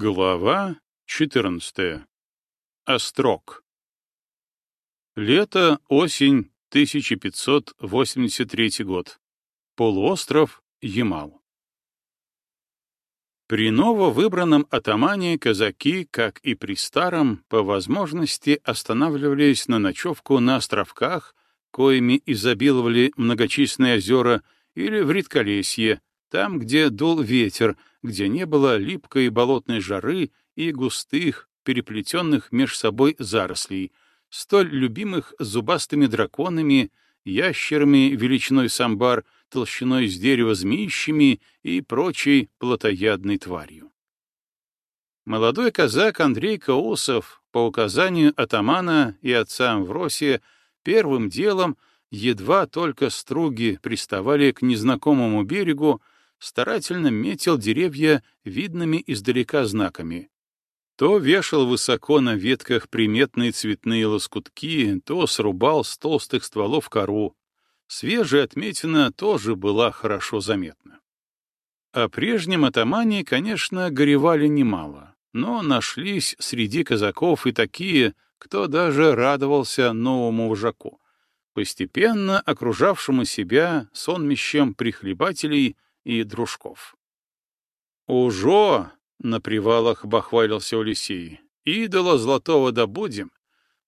Глава 14. Острог. Лето, осень, 1583 год. Полуостров Ямал. При нововыбранном атамане казаки, как и при старом, по возможности останавливались на ночевку на островках, коими изобиловали многочисленные озера, или в редколесье, там, где дул ветер, где не было липкой болотной жары и густых, переплетенных меж собой зарослей, столь любимых зубастыми драконами, ящерами величиной самбар, толщиной с дерева змеищами и прочей плотоядной тварью. Молодой казак Андрей Каусов, по указанию атамана и отца Амвросия, первым делом, едва только струги приставали к незнакомому берегу, старательно метил деревья видными издалека знаками. То вешал высоко на ветках приметные цветные лоскутки, то срубал с толстых стволов кору. Свежая отметина тоже была хорошо заметна. О прежнем атамане, конечно, горевали немало, но нашлись среди казаков и такие, кто даже радовался новому вожаку, постепенно окружавшему себя сонмищем прихлебателей — и дружков. «Ужо!» — на привалах бахвалился Улисей. «Идола золотого добудем,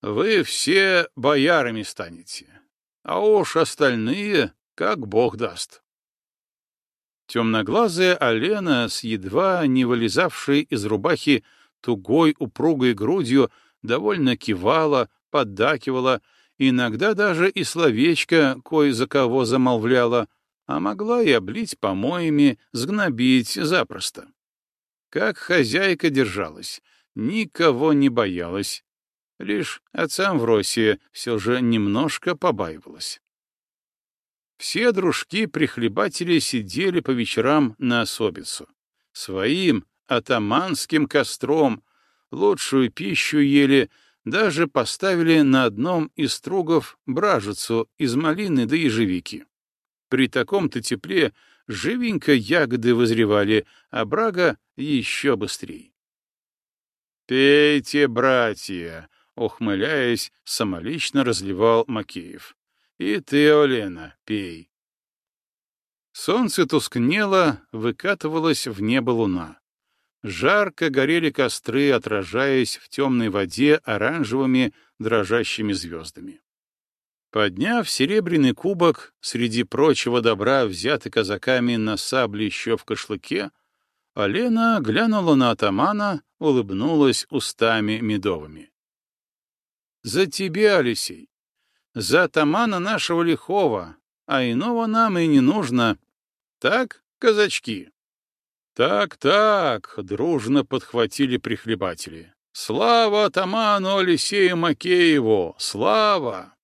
вы все боярами станете, а уж остальные, как бог даст». Темноглазая Алена с едва не вылезавшей из рубахи тугой упругой грудью довольно кивала, поддакивала, иногда даже и словечко кое за кого замолвляла — а могла и облить помоями, сгнобить запросто. Как хозяйка держалась, никого не боялась. Лишь отца Амвросия все же немножко побаивалась. Все дружки-прихлебатели сидели по вечерам на особицу. Своим атаманским костром лучшую пищу ели, даже поставили на одном из стругов бражицу из малины да ежевики. При таком-то тепле живенько ягоды вызревали, а брага еще быстрее. «Пейте, братья!» — ухмыляясь, самолично разливал Макеев. «И ты, Олена, пей!» Солнце тускнело, выкатывалась в небо луна. Жарко горели костры, отражаясь в темной воде оранжевыми дрожащими звездами. Подняв серебряный кубок, среди прочего добра, взятый казаками на сабле еще в кошлыке, Алена глянула на атамана, улыбнулась устами медовыми. — За тебя, Алексей! За атамана нашего лихого, а иного нам и не нужно. Так, казачки? Так, так, дружно подхватили прихлебатели. Слава атаману Алексею Макееву! Слава!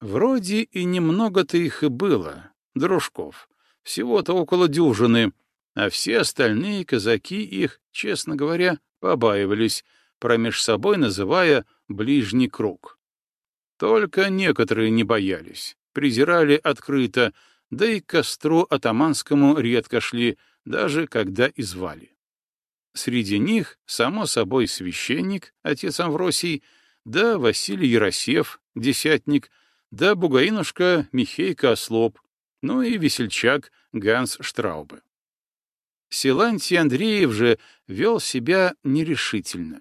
Вроде и немного-то их и было, дружков, всего-то около дюжины, а все остальные казаки их, честно говоря, побаивались, промеж собой называя «ближний круг». Только некоторые не боялись, презирали открыто, да и к костру атаманскому редко шли, даже когда и звали. Среди них, само собой, священник, отец Амвросий, да Василий Яросев, десятник, да бугаинушка Михейка Ослоп, ну и весельчак Ганс Штраубе. Силантий Андреев же вел себя нерешительно.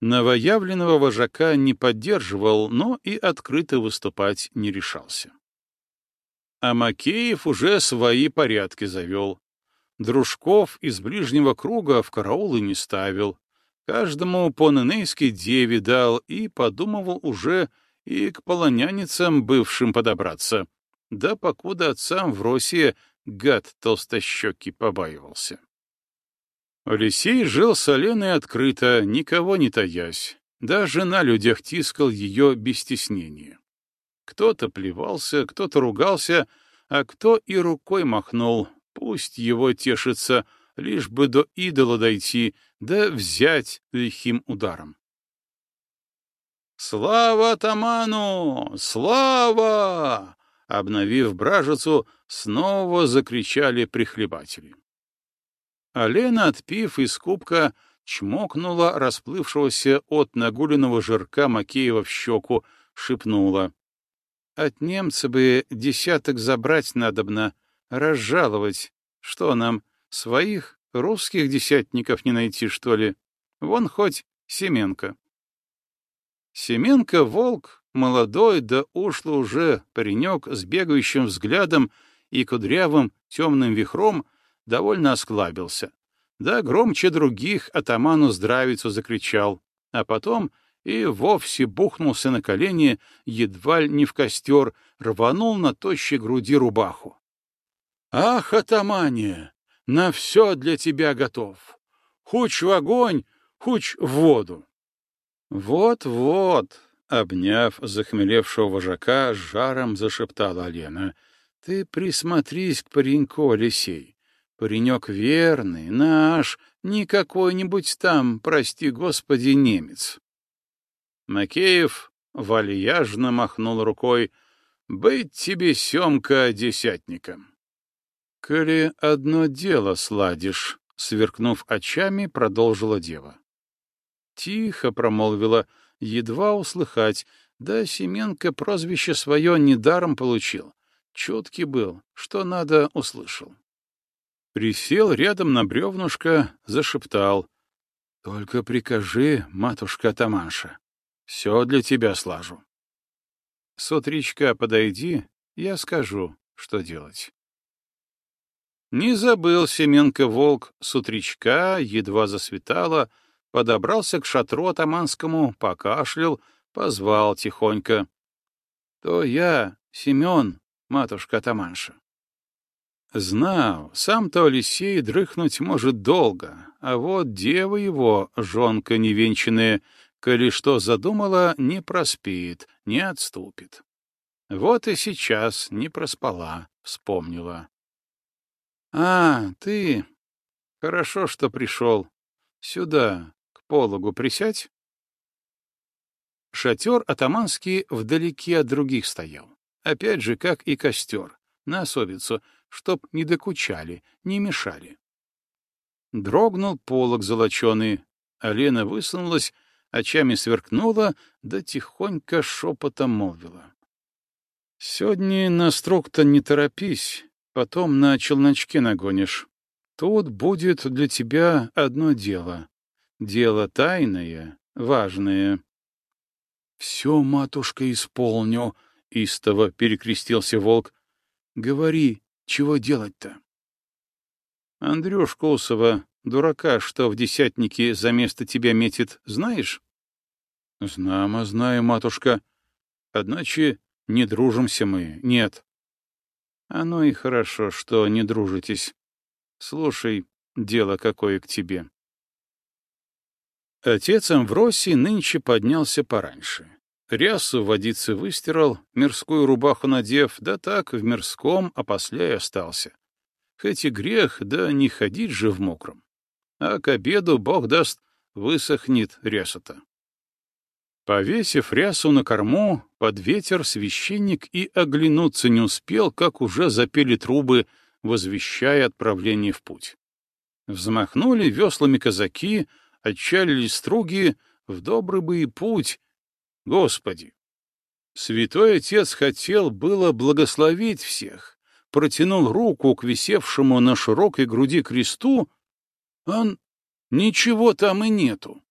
Новоявленного вожака не поддерживал, но и открыто выступать не решался. А Макеев уже свои порядки завел. Дружков из ближнего круга в караулы не ставил. Каждому по ненейской деве дал и подумывал уже и к полоняницам бывшим подобраться. Да покуда отцам в России гад толстощекий побаивался. Алексей жил с Оленой открыто, никого не таясь. Даже на людях тискал ее без стеснения. Кто-то плевался, кто-то ругался, а кто и рукой махнул. Пусть его тешится, лишь бы до идола дойти, да взять лихим ударом. «Слава атаману! Слава!» — обновив бражицу, снова закричали прихлебатели. А Лена, отпив из кубка, чмокнула расплывшегося от нагуленного жирка Макеева в щеку, шепнула. От немца бы десяток забрать надобно, разжаловать. Что нам, своих русских десятников не найти, что ли? Вон хоть Семенко. Семенко — волк, молодой да ушло уже паренек с бегающим взглядом и кудрявым темным вихром, довольно осклабился. Да громче других атаману здравицу закричал, а потом — и вовсе бухнулся на колени, едва ли не в костер, рванул на тощей груди рубаху. «Ах, атамане, на все для тебя готов! Хуч в огонь, хуч в воду!» «Вот-вот», — обняв захмелевшего вожака, жаром зашептала Лена, — «ты присмотрись к пареньку, Алексей. Паренек верный, наш, не какой-нибудь там, прости господи, немец». Макеев вальяжно махнул рукой. «Быть тебе, Семка, десятником!» «Коли одно дело сладишь», — сверкнув очами, продолжила дева. Тихо промолвила, едва услыхать, да Семенко прозвище свое недаром получил. Чуткий был, что надо, услышал. Присел рядом на бревнышко, зашептал. — Только прикажи, матушка Таманша, все для тебя слажу. С утречка подойди, я скажу, что делать. Не забыл Семенко-волк с утречка, едва засветало, подобрался к шатру атаманскому, покашлял, позвал тихонько. — То я, Семен, матушка атаманша. Знал, сам-то Алисей дрыхнуть может долго, а вот дева его, жонка невенчанная, Коли что задумала, не проспит, не отступит. Вот и сейчас не проспала, вспомнила. — А, ты... Хорошо, что пришел. Сюда, пологу присядь. Шатер атаманский вдалеке от других стоял. Опять же, как и костер, на особицу, чтоб не докучали, не мешали. Дрогнул полог золоченый, а Лена высунулась очами сверкнула, да тихонько шепотом молвила. — Сегодня на строк-то не торопись, потом на челночке нагонишь. Тут будет для тебя одно дело. Дело тайное, важное. — Все, матушка, исполню, — истово перекрестился волк. — Говори, чего делать-то? Андрюшка Усова, дурака, что в десятнике за место тебя метит, знаешь? — Знамо, знаю, матушка. Одначе не дружимся мы, нет. — Оно и хорошо, что не дружитесь. Слушай, дело какое к тебе. Отец Амвросий нынче поднялся пораньше. Рясу водицы выстирал, мирскую рубаху надев, да так в мирском, после и остался. Хоть и грех, да не ходить же в мокром. А к обеду, бог даст, высохнет ряса-то. Повесив рясу на корму, под ветер священник и оглянуться не успел, как уже запели трубы, возвещая отправление в путь. Взмахнули веслами казаки, отчалили струги, в добрый бы и путь. Господи! Святой Отец хотел было благословить всех, протянул руку к висевшему на широкой груди кресту, он ничего там и нету.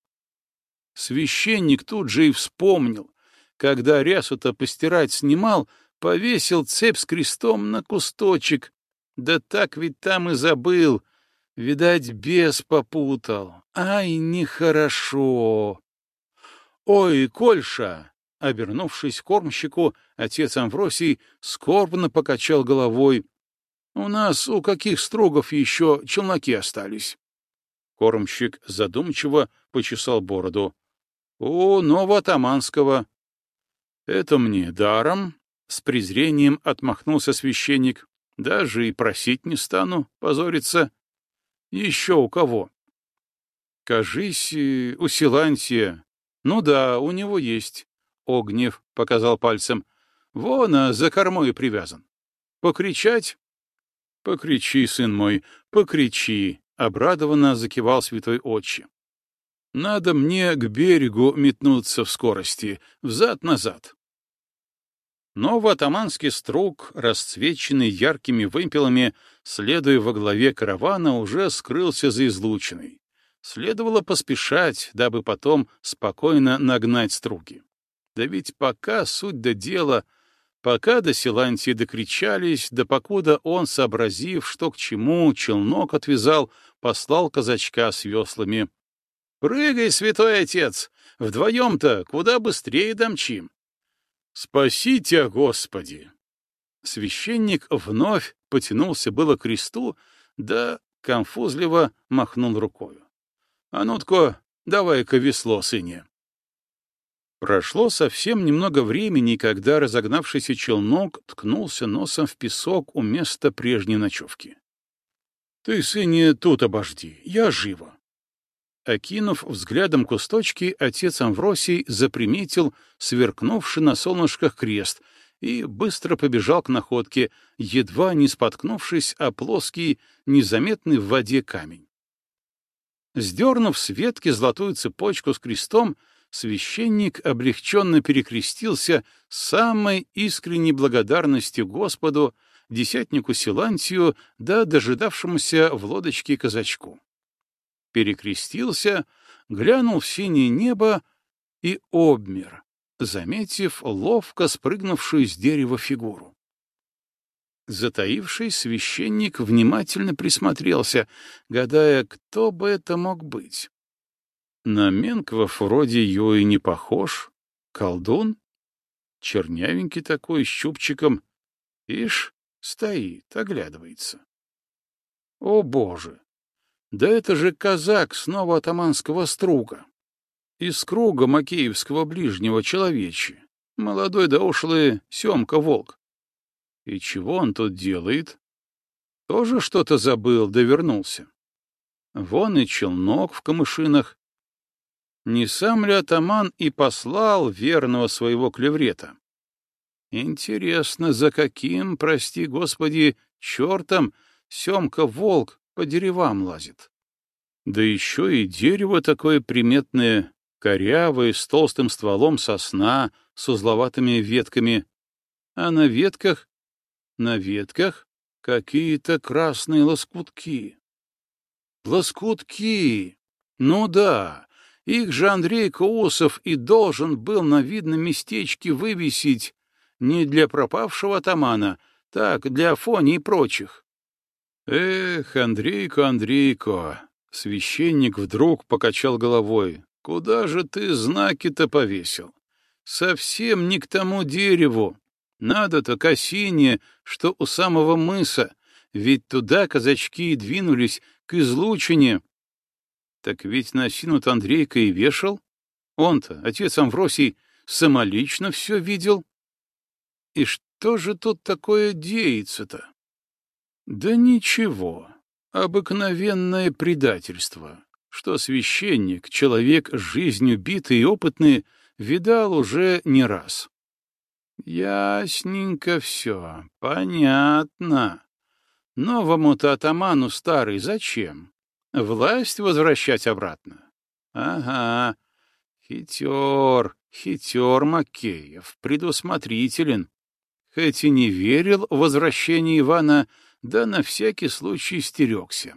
Священник тут же и вспомнил, когда рясу-то постирать снимал, повесил цепь с крестом на кусточек. Да так ведь там и забыл. Видать, бес попутал. Ай, нехорошо. Ой, Кольша! Обернувшись к кормщику, отец Амвросий скорбно покачал головой. У нас у каких строгов еще челноки остались? Кормщик задумчиво почесал бороду. «У Новоатаманского». «Это мне даром?» — с презрением отмахнулся священник. «Даже и просить не стану, позориться. Еще у кого?» «Кажись, у Силантия. Ну да, у него есть». Огнев показал пальцем. «Вон, а за кормой привязан. Покричать?» «Покричи, сын мой, покричи», — обрадованно закивал святой отче. Надо мне к берегу метнуться в скорости, взад-назад. Новоатаманский струк, расцвеченный яркими вымпелами, следуя во главе каравана, уже скрылся за излучиной. Следовало поспешать, дабы потом спокойно нагнать струги. Да ведь пока суть до дела, пока до Силантии докричались, да покуда он, сообразив, что к чему, челнок отвязал, послал казачка с веслами. «Прыгай, святой отец! Вдвоем-то куда быстрее домчим!» «Спасите, Господи!» Священник вновь потянулся было к кресту, да конфузливо махнул рукою. «А ну-тко, давай-ка весло, сыне!» Прошло совсем немного времени, когда разогнавшийся челнок ткнулся носом в песок у места прежней ночевки. — Ты, сыне, тут обожди, я живо. Окинув взглядом кусточки, отец Амвросий заприметил сверкнувший на солнышках крест и быстро побежал к находке, едва не споткнувшись о плоский, незаметный в воде камень. Сдернув с ветки золотую цепочку с крестом, священник облегченно перекрестился самой искренней благодарностью Господу, десятнику Силантию да дожидавшемуся в лодочке казачку. Перекрестился, глянул в синее небо и обмер, заметив ловко спрыгнувшую с дерева фигуру. Затаивший священник внимательно присмотрелся, гадая, кто бы это мог быть. На Менквов вроде ее и не похож. Колдун? Чернявенький такой, с чубчиком. Ишь, стоит, оглядывается. О, Боже! Да это же казак снова атаманского струга. Из круга Макеевского ближнего человечи. Молодой да ушлый Семка-волк. И чего он тут делает? Тоже что-то забыл, да. Вон и челнок в камышинах, не сам ли атаман и послал верного своего клеврета? Интересно, за каким, прости господи, чертом Семка-волк по деревам лазит? Да еще и дерево такое приметное, корявое, с толстым стволом сосна, с узловатыми ветками. А на ветках, на ветках какие-то красные лоскутки. Лоскутки! Ну да, их же Андрей Коусов и должен был на видном местечке вывесить не для пропавшего атамана, так, для Афони и прочих. Эх, Андрейко, Андрейко, священник вдруг покачал головой. Куда же ты знаки-то повесил? Совсем не к тому дереву. Надо-то к осине, что у самого мыса, ведь туда казачки и двинулись, к излучине, так ведь на осину-то Андрейка и вешал. Он-то, отец Амвросий, самолично все видел. И что же тут такое деется-то? Да ничего, обыкновенное предательство, что священник, человек жизнью битый и опытный, видал уже не раз. Ясненько все, понятно. Новому-то атаману старый зачем? Власть возвращать обратно? Ага, хитер, хитер Макеев, предусмотрителен. Хоть и не верил в возвращение Ивана, да на всякий случай стерегся.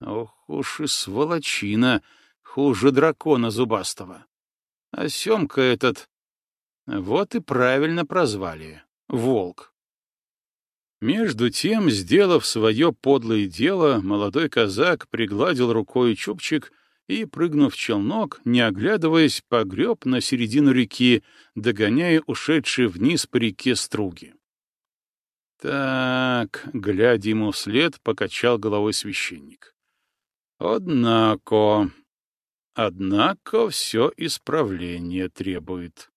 Ох уж и сволочина, хуже дракона зубастого. А Семка этот... Вот и правильно прозвали — волк. Между тем, сделав свое подлое дело, молодой казак пригладил рукой чубчик и, прыгнув в челнок, не оглядываясь, погреб на середину реки, догоняя ушедшие вниз по реке струги. «Так», — глядя ему вслед, покачал головой священник. «Однако... Однако все исправление требует».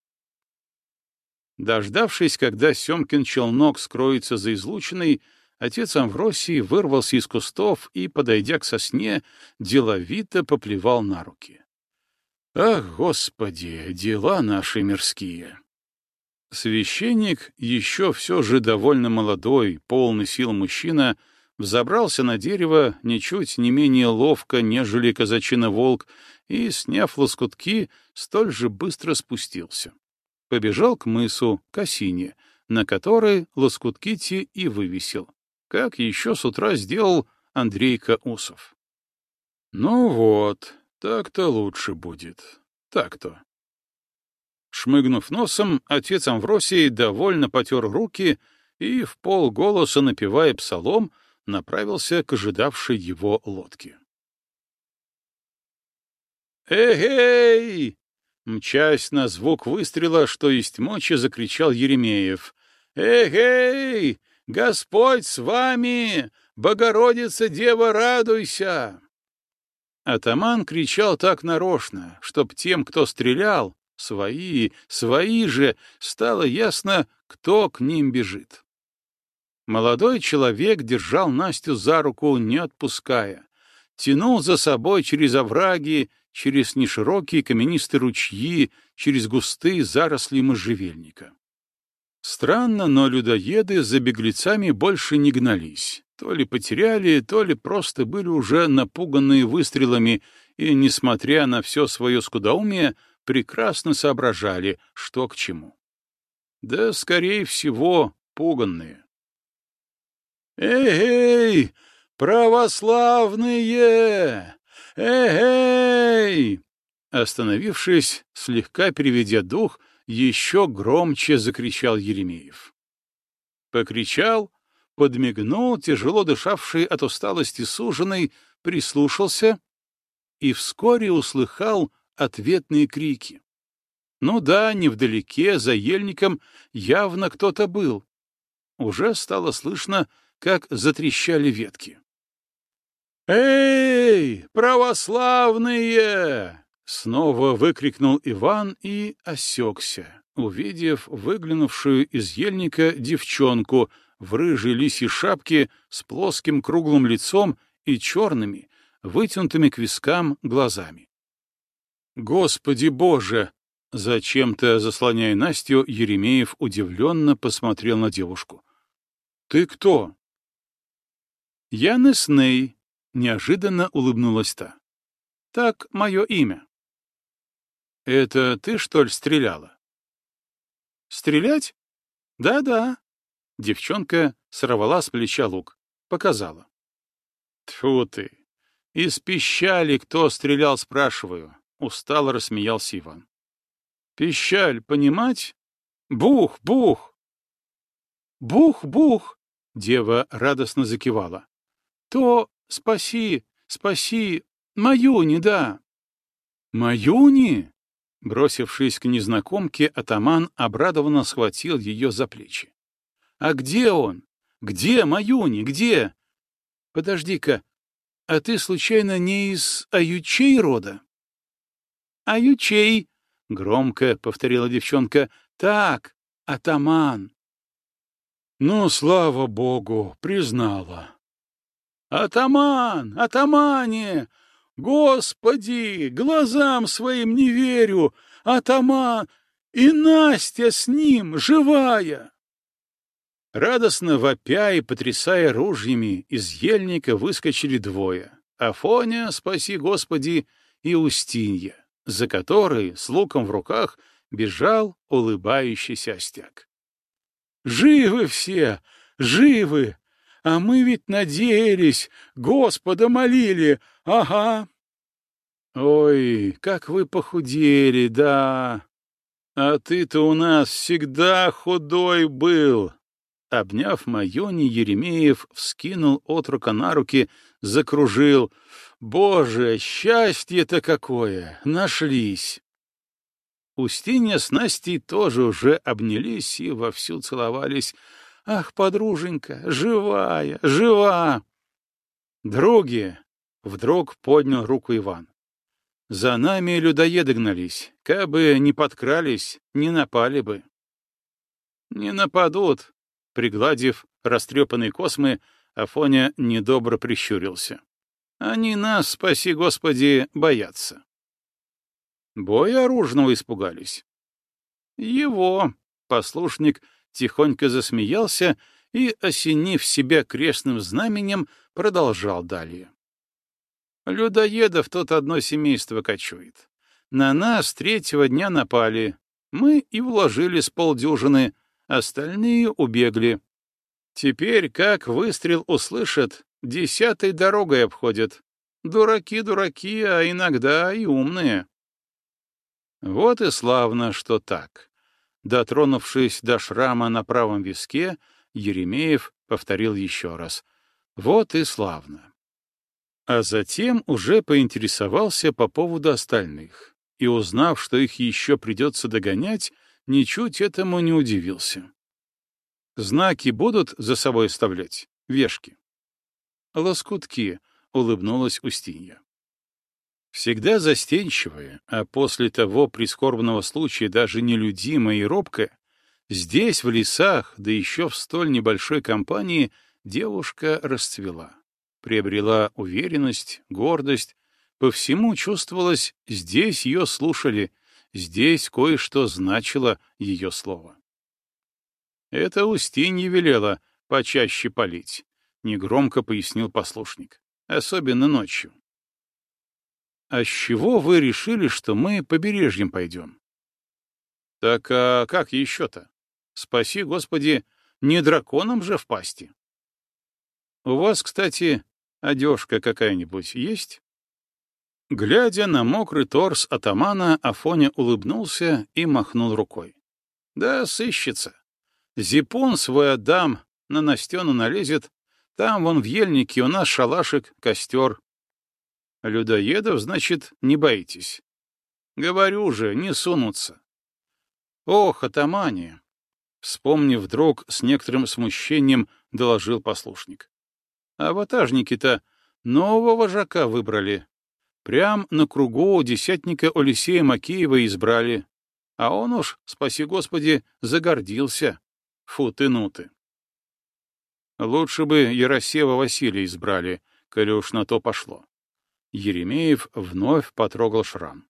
Дождавшись, когда Семкин челнок скроется за излучиной, отец Амвросий вырвался из кустов и, подойдя к сосне, деловито поплевал на руки. «Ах, Господи, дела наши мирские!» Священник, еще все же довольно молодой, полный сил мужчина, взобрался на дерево ничуть не менее ловко, нежели казачина-волк, и, сняв лоскутки, столь же быстро спустился. Побежал к мысу, к осине, на которой лоскутки те и вывесил, как еще с утра сделал Андрейка Усов. Ну вот, так-то лучше будет. Так-то. Шмыгнув носом, отец Амвросий довольно потер руки и, в полголоса напевая псалом, направился к ожидавшей его лодке. «Эгей!» Мчась на звук выстрела, что есть мочи, закричал Еремеев. «Эгей! Господь с вами! Богородица Дева, радуйся!» Атаман кричал так нарочно, чтоб тем, кто стрелял, Свои, свои же, стало ясно, кто к ним бежит. Молодой человек держал Настю за руку, не отпуская. Тянул за собой через овраги, через неширокие каменистые ручьи, через густые заросли можжевельника. Странно, но людоеды за беглецами больше не гнались. То ли потеряли, то ли просто были уже напуганные выстрелами и, несмотря на все свое скудоумие, прекрасно соображали, что к чему. Да, скорее всего, пуганные. «Эй, православные! Эй!» Остановившись, слегка переведя дух, еще громче закричал Еремеев. Покричал, подмигнул, тяжело дышавший от усталости суженый, прислушался и вскоре услыхал ответные крики. Ну да, невдалеке, за ельником, явно кто-то был. Уже стало слышно, как затрещали ветки. «Эй, православные!» — снова выкрикнул Иван и осекся, увидев выглянувшую из ельника девчонку в рыжей лисьей шапке с плоским круглым лицом и черными, вытянутыми к вискам глазами. «Господи Боже!» Зачем-то, заслоняя Настю, Еремеев удивленно посмотрел на девушку. «Ты кто?» «Я Несней», — неожиданно улыбнулась та. «Так мое имя». «Это ты, что ли, стреляла?» «Стрелять? Да-да». Девчонка сорвала с плеча лук, показала. «Тьфу ты! Из пищали кто стрелял, спрашиваю. — устало рассмеялся Иван. «Пищаль, понимать? Бух, бух!» «Бух, бух!» — дева радостно закивала. «То спаси, спаси, Маюни, да!» «Маюни?» Бросившись к незнакомке, атаман обрадованно схватил ее за плечи. «А где он? Где Маюни? Где?» «Подожди-ка, а ты, случайно, не из Аютчей рода?» «А ючей?» — громко повторила девчонка. «Так, атаман». «Ну, слава богу, признала». «Атаман! Атамане! Господи, глазам своим не верю! Атаман! И Настя с ним, живая!» Радостно вопя и потрясая ружьями, из ельника выскочили двое — Афоня, спаси Господи, и Устинья за которой с луком в руках бежал улыбающийся остяк. «Живы все! Живы! А мы ведь надеялись, Господа молили! Ага!» «Ой, как вы похудели, да! А ты-то у нас всегда худой был!» Обняв Майони, Еремеев вскинул отрука на руки, закружил — Боже, счастье-то какое! Нашлись! Устинья с Настей тоже уже обнялись и вовсю целовались. Ах, подруженька, живая, жива! Други! Вдруг поднял руку Иван. За нами людоеды гнались. Кабы не подкрались, не напали бы. Не нападут, пригладив растрепанные космы, Афоня недобро прищурился. Они нас, спаси Господи, боятся. Боя оружного испугались. Его, послушник, тихонько засмеялся и, осенив себя крестным знаменем, продолжал далее. Людоедов тут одно семейство кочует. На нас третьего дня напали. Мы и вложили с полдюжины, остальные убегли. Теперь, как выстрел услышат, десятой дорогой обходят. Дураки дураки, а иногда и умные. Вот и славно, что так. Дотронувшись до шрама на правом виске, Еремеев повторил еще раз. Вот и славно. А затем уже поинтересовался по поводу остальных, и, узнав, что их еще придется догонять, ничуть этому не удивился. Знаки будут за собой оставлять? Вешки. Лоскутки, — улыбнулась Устинья. Всегда застенчивая, а после того прискорбного случая даже нелюдимая и робкая, здесь, в лесах, да еще в столь небольшой компании, девушка расцвела приобрела уверенность, гордость, по всему чувствовалось, здесь ее слушали, здесь кое-что значило ее слово. Это Устинья велела почаще палить, — негромко пояснил послушник, — особенно ночью. «А с чего вы решили, что мы побережьем пойдем?» «Так а как еще-то? Спаси, Господи, не драконом же в пасти!» «У вас, кстати, Одежка какая-нибудь есть?» Глядя на мокрый торс атамана, Афоня улыбнулся и махнул рукой. «Да, сыщется. Зипун свой отдам, на Настену налезет. Там, вон в ельнике, у нас шалашик, костер. Людоедов, значит, не боитесь. Говорю же, не сунутся. Ох, атамане!» Вспомнив вдруг, с некоторым смущением доложил послушник. А ватажники-то нового вожака выбрали. Прям на кругу десятника Олесея Макеева избрали. А он уж, спаси Господи, загордился. Фу ты, ну ты. Лучше бы Яросева Василия избрали, коли уж на то пошло. Еремеев вновь потрогал шрам.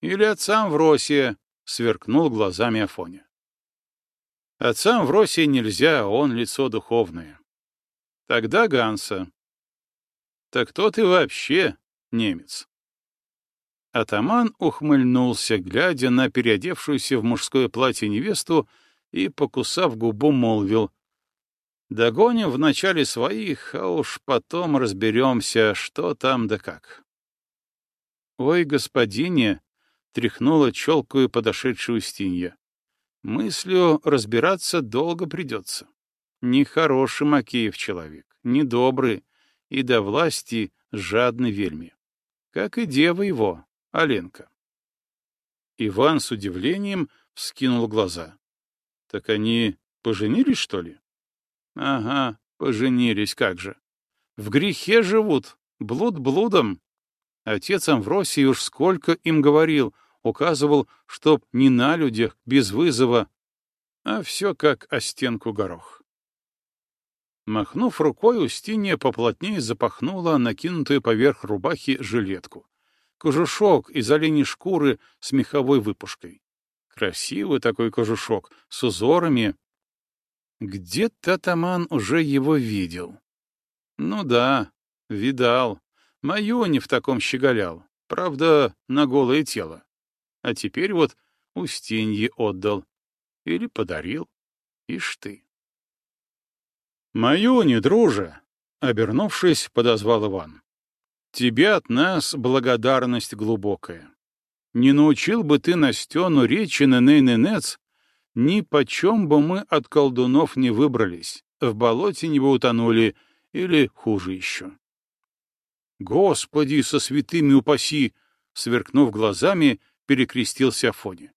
Или отцам в Росе, сверкнул глазами Афоня. Отцам в Росе нельзя, он лицо духовное. Тогда Ганса. Так кто ты вообще немец? Атаман ухмыльнулся, глядя на переодевшуюся в мужское платье невесту, и, покусав губу, молвил. «Догоним вначале своих, а уж потом разберемся, что там да как». «Ой, господине!» — тряхнула челкую подошедшую Стинья. «Мыслью разбираться долго придется». Нехороший Макеев человек, недобрый и до власти жадный вельми. Как и дева его, Аленка. Иван с удивлением вскинул глаза. Так они поженились, что ли? Ага, поженились, как же. В грехе живут, блуд блудом. Отец Амвросий уж сколько им говорил, указывал, чтоб не на людях, без вызова, а все как о стенку горох. Махнув рукой, Устинья поплотнее запахнула накинутую поверх рубахи жилетку. Кожушок из оленей шкуры с меховой выпушкой. Красивый такой кожушок, с узорами. Где-то Таман уже его видел. Ну да, видал. Мою не в таком щеголял. Правда, на голое тело. А теперь вот Устинье отдал. Или подарил. Ишь ты. «Мою не друже!» — обернувшись, подозвал Иван. «Тебе от нас благодарность глубокая. Не научил бы ты Настену речи неней-ненец, ни почем бы мы от колдунов не выбрались, в болоте не бы утонули, или хуже еще». «Господи, со святыми упаси!» — сверкнув глазами, перекрестился Афоня.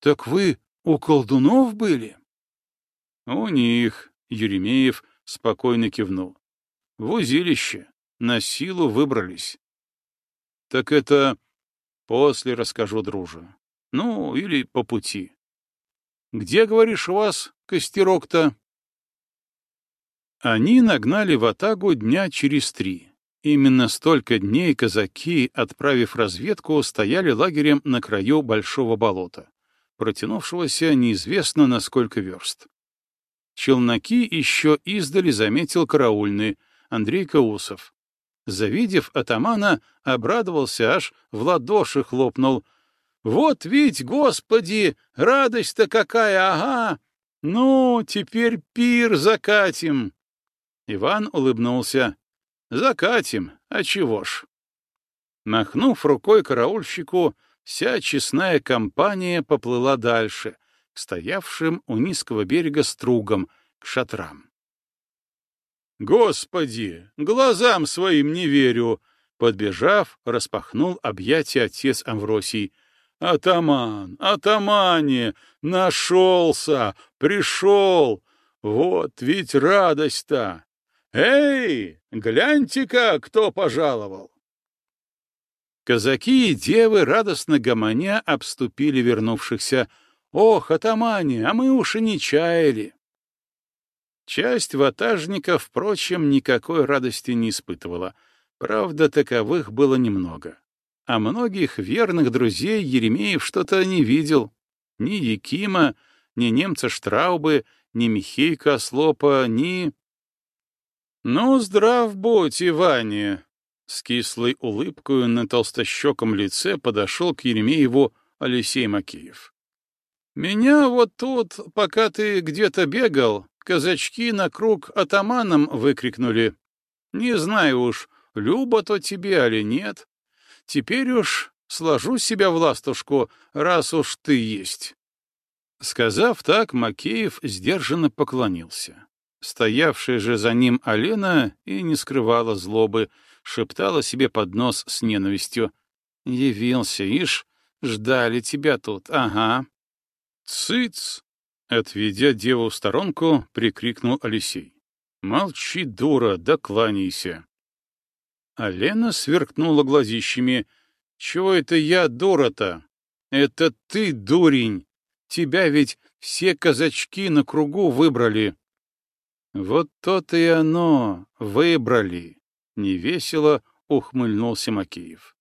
«Так вы у колдунов были?» «У них», — Еремеев спокойно кивнул. В узилище. На силу выбрались. Так это после расскажу, друже. Ну, или по пути. Где, говоришь, у вас костерок-то? Они нагнали в Атагу дня через три. Именно столько дней казаки, отправив разведку, стояли лагерем на краю большого болота, протянувшегося неизвестно на сколько верст. Челноки еще издали заметил караульный Андрей Каусов. Завидев атамана, обрадовался, аж в ладоши хлопнул. «Вот ведь, господи, радость-то какая, ага! Ну, теперь пир закатим!» Иван улыбнулся. «Закатим, а чего ж?» Махнув рукой караульщику, вся честная компания поплыла дальше, к стоявшим у низкого берега стругам, к шатрам. «Господи, глазам своим не верю!» Подбежав, распахнул объятия отец Амвросий. «Атаман, атамане, нашелся, пришел! Вот ведь радость-то! Эй, гляньте-ка, кто пожаловал!» Казаки и девы, радостно гомоня, обступили вернувшихся. «Ох, атамане, а мы уж и не чаяли!» Часть ватажников, впрочем, никакой радости не испытывала. Правда, таковых было немного. А многих верных друзей Еремеев что-то не видел. Ни Якима, ни немца Штраубы, ни Михейка Ослопа, ни... «Ну, здрав будь, Иване!» С кислой улыбкой на толстощеком лице подошел к Еремееву Алексей Макеев. «Меня вот тут, пока ты где-то бегал, казачки на круг атаманом выкрикнули. Не знаю уж, любо то тебе или нет. Теперь уж сложу себя в ластушку, раз уж ты есть. Сказав так, Макеев сдержанно поклонился. Стоявшая же за ним Алена и не скрывала злобы, шептала себе под нос с ненавистью. «Явился, ишь, ждали тебя тут, ага». «Цыц!» Отведя деву в сторонку, прикрикнул Алисей. «Молчи, дура, да кланяйся!» А Лена сверкнула глазищами. «Чего это я дура-то? Это ты, дурень! Тебя ведь все казачки на кругу выбрали!» «Вот то-то и оно, выбрали!» — невесело ухмыльнулся Макеев.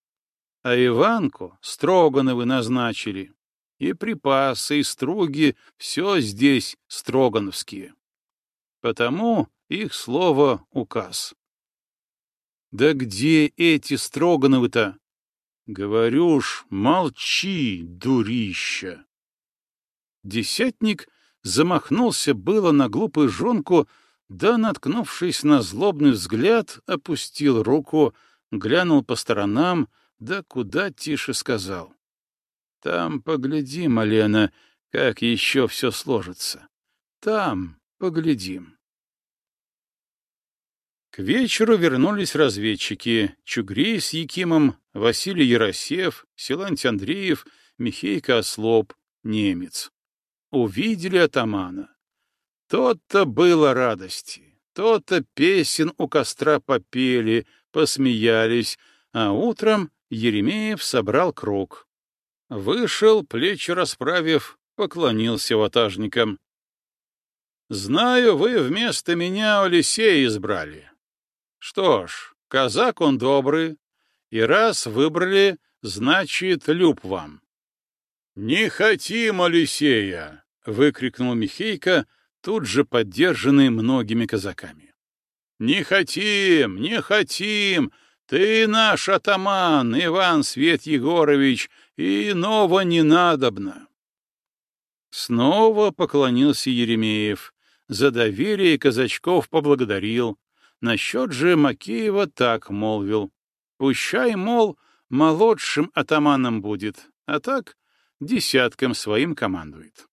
«А Иванку Строгановы назначили и припасы, и струги — все здесь строгановские. Потому их слово — указ. Да где эти Строгановы-то? Говорю ж, молчи, дурища. Десятник замахнулся было на глупую жонку, да, наткнувшись на злобный взгляд, опустил руку, глянул по сторонам, да куда тише сказал. Там поглядим, Алена, как еще все сложится. Там поглядим. К вечеру вернулись разведчики Чугрей с Якимом, Василий Яросев, Силантий Андреев, Михейка Ослоп, немец. Увидели атамана. То-то было радости, то-то песен у костра попели, посмеялись, а утром Еремеев собрал круг. Вышел, плечи расправив, поклонился ватажникам. «Знаю, вы вместо меня Олесея избрали. Что ж, казак он добрый, и раз выбрали, значит, люб вам». «Не хотим Олесея!» — выкрикнул Михейка, тут же поддержанный многими казаками. «Не хотим, не хотим! Ты наш атаман, Иван Свет Егорович, иного не надобно. Снова поклонился Еремеев, за доверие казачков поблагодарил. Насчет же Макеева так молвил. Пущай, мол, молодшим атаманом будет, а так десяткам своим командует.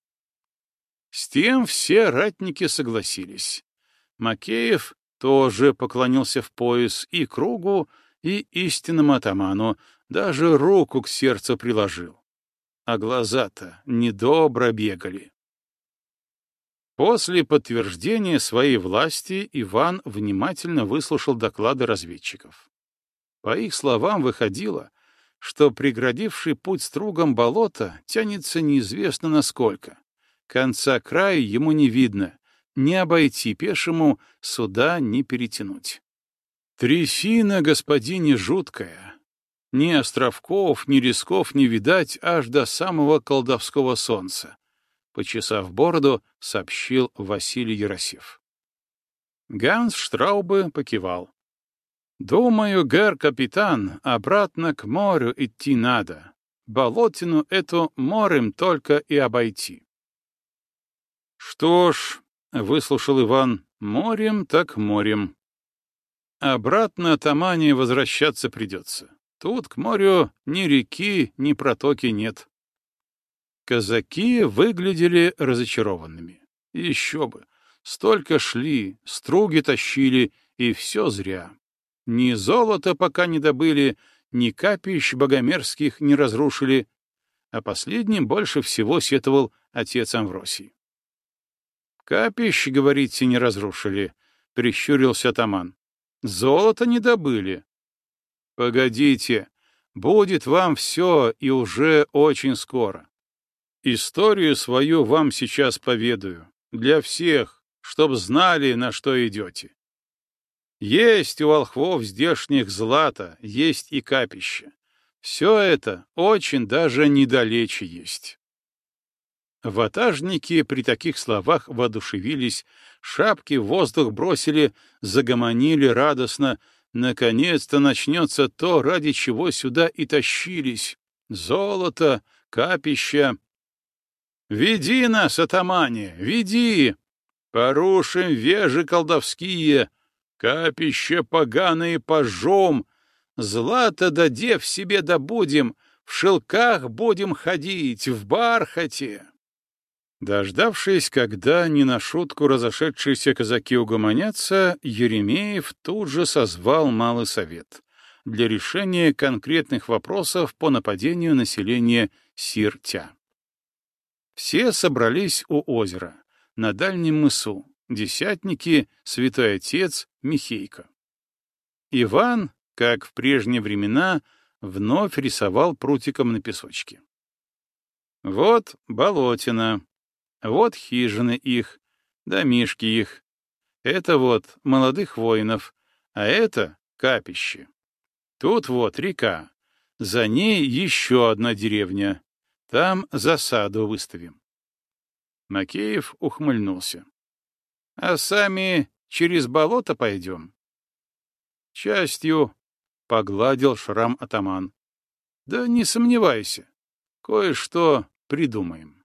С тем все ратники согласились. Макеев тоже поклонился в пояс и кругу, и истинному атаману, даже руку к сердцу приложил. А глаза-то недобро бегали. После подтверждения своей власти Иван внимательно выслушал доклады разведчиков. По их словам, выходило, что преградивший путь стругом болото тянется неизвестно насколько. Конца края ему не видно, не обойти пешему, сюда не перетянуть. Трясина, господине, жуткая. Ни островков, ни рисков не видать аж до самого колдовского солнца. Почесав бороду, сообщил Василий Яросев. Ганс Штраубе покивал. «Думаю, гэр капитан, обратно к морю идти надо. Болотину эту морем только и обойти». «Что ж», — выслушал Иван, — «морем так морем. Обратно Тамане возвращаться придется. Тут к морю ни реки, ни протоки нет». Казаки выглядели разочарованными. Еще бы. Столько шли, струги тащили, и все зря. Ни золота пока не добыли, ни капищ богомерзких не разрушили, а последним больше всего сетовал отец Амвросий. «Капищ, говорите, не разрушили», — прищурился атаман. «Золото не добыли». «Погодите, будет вам все и уже очень скоро. Историю свою вам сейчас поведаю, для всех, чтоб знали, на что идете. Есть у волхвов здешних злато, есть и капище. Все это очень даже недалече есть. Ватажники при таких словах воодушевились, шапки в воздух бросили, загомонили радостно. Наконец-то начнется то, ради чего сюда и тащились. Золото, капища. «Веди нас, атамане, веди!» Порушим вежи колдовские, капища поганые пожжем, злато да дев себе добудем, в шелках будем ходить, в бархате. Дождавшись, когда не на шутку разошедшиеся казаки угомонятся, Еремеев тут же созвал Малый Совет для решения конкретных вопросов по нападению населения Сиртя. Все собрались у озера, на дальнем мысу, десятники, святой отец, Михейка. Иван, как в прежние времена, вновь рисовал прутиком на песочке. Вот болотина, вот хижины их, домишки их, это вот молодых воинов, а это капище. Тут вот река, за ней еще одна деревня, там засаду выставим. Макеев ухмыльнулся. — А сами через болото пойдем? — Частью, — погладил шрам атаман. — Да не сомневайся, кое-что придумаем.